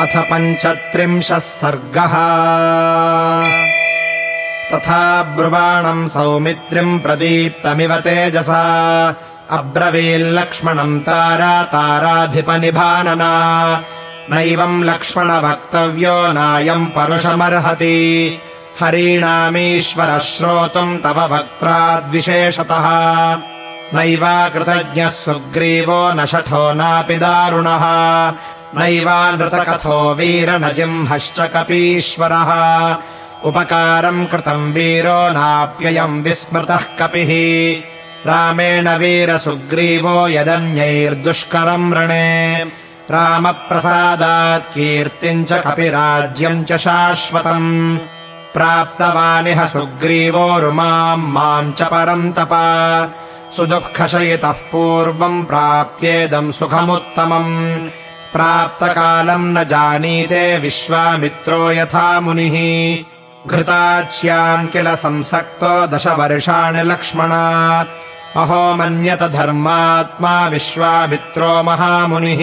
अथ पञ्चत्रिंशः सर्गः। तथा ब्रुवाणम् सौमित्रिम् प्रदीप्तमिव तेजसा। अब्रवील्लक्ष्मणम् तारा ताराधिपनिभानना। नैवम् लक्ष्मण वक्तव्यो नायम् परुषमर्हति। हरीणामीश्वरः श्रोतुम् तव वक्त्राद्विशेषतः। नैवा कृतज्ञः सुग्रीवो न शठो नापि दारुणः नैवानृतकथो वीर न जिह्मश्च कपीश्वरः उपकारम् कृतम् वीरो नाप्ययम् विस्मृतः कपिः। रामेण वीरसुग्रीवो यदन्यैर्दुष्करम् रणे। रामप्रसादात् कीर्तिम् च कपिराज्यम् च शाश्वतम्। प्राप्तवानिह सुग्रीवो रुमाम् माम् च परन्तप सुदुःखशयितः पूर्वम् प्राप्येदम् सुखमुत्तमम् प्राप्तकालम् न जानीते विश्वामित्रो यथा मुनिः। घृताच्याम् किल संसक्तो दशवर्षाणि लक्ष्मणा अहो मन्यत धर्मात्मा विश्वामित्रो महामुनिः।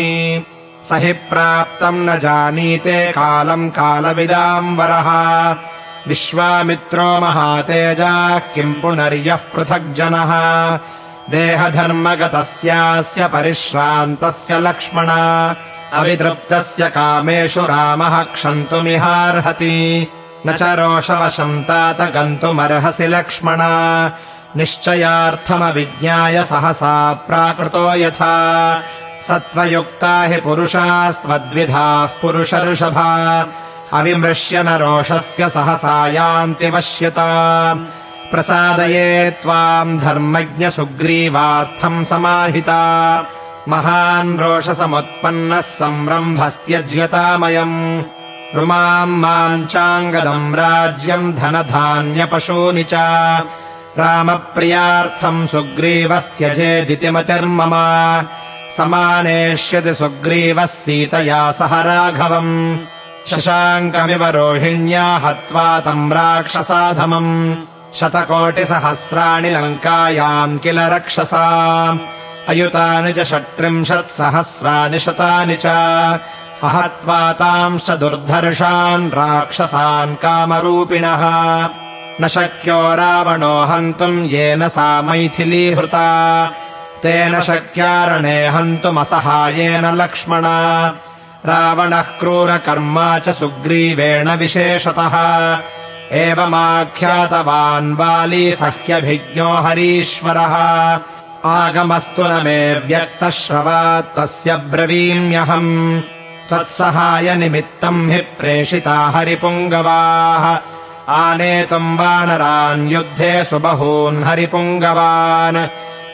स हि प्राप्तम् न जानीते कालम् कालविदाम् वरः। विश्वामित्रो महातेजाः किम् पुनर्यः पृथग्जनः देहधर्मगतस्यास्य परिश्रान्तस्य लक्ष्मण अवितृप्तस्य कामेषु रामः क्षन्तुमिहार्हति। न च रोषवशम् तात गन्तुमर्हसि लक्ष्मण। निश्चयार्थमविज्ञाय सहसा प्राकृतो यथा। सत्त्वयुक्ता हि पुरुषास्त्वद्विधाः पुरुषर्षभा। अविमृश्य न रोषस्य सहसा यान्ति वश्यता प्रसादये त्वाम् धर्मज्ञसुग्रीवार्थम् समाहिता महान् रोषसमुत्पन्नः संरम्भस्त्यज्यतामयम् रुमाम् माम् चाङ्गदम् राज्यम् धनधान्यपशूनि च। रामप्रियार्थम् सुग्रीवस्त्यजेदिति मतिर्मम समानेष्यति सुग्रीवः सीतया सह राघवम्। शशाङ्कमिव रोहिण्या हत्वा तम् राक्षसाधमम्। शतकोटिसहस्राणि लङ्कायाम् किल रक्षसा अयुतानि च षट्त्रिंशत्सहस्राणि शतानि च। अहत्वा तांश्च दुर्धर्षान् राक्षसान् कामरूपिणः। न शक्यो रावणो हन्तुम् येन सा मैथिलीहृता। तेन शक्यारणे हन्तुमसहायेन लक्ष्मण। रावणः क्रूरकर्मा च सुग्रीवेण विशेषतः। एवमाख्यातवान् वाली सह्यभिज्ञो हरीश्वरः आगमस्तु न मे व्यक्तश्रवात् तस्य ब्रवीम्यहम्। त्वत्सहायनिमित्तम् हि प्रेषिता हरिपुङ्गवाः। आनेतुम् वानरान् युद्धे सुबहून् हरिपुङ्गवान्।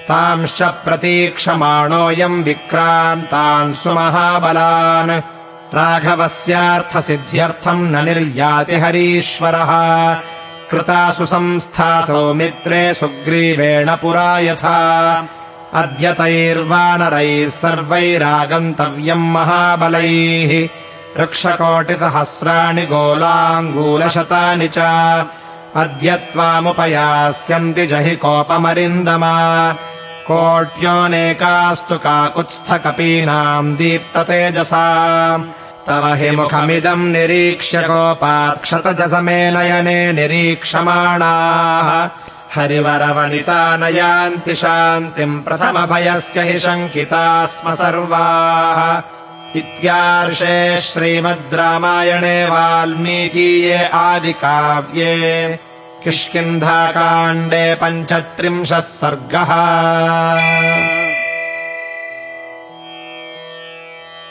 तांश्च प्रतीक्षमाणोऽयम् विक्रान्तान् सुमहाबलान्। राघवस्यार्थसिद्ध्यर्थम् न निर्याति हरीश्वरः कृता सुसंस्था सौमित्रे सुग्रीवेण पुरा यथा। अद्य तैर्वानरैः सर्वैरागन्तव्यम् महाबलैः। वृक्षकोटिसहस्राणि गोलाङ्गूलशतानि च। अद्य त्वामुपयास्यन्ति जहि कोपमरिन्दमा। कोट्योनेकास्तु काकुत्स्थकपीनाम् दीप्ततेजसा तव हि मुखमिदम् निरीक्ष्य कोपात् क्षतजसमे नयने निरीक्षमाणाः। हरिवरवनिता न यान्ति शान्तिम् प्रथमभयस्य हि शङ्किता स्म सर्वाः। इत्यार्षे श्रीमद् रामायणे वाल्मीकीये आदिकाव्ये किष्किन्धाकाण्डे पञ्चत्रिंशः सर्गः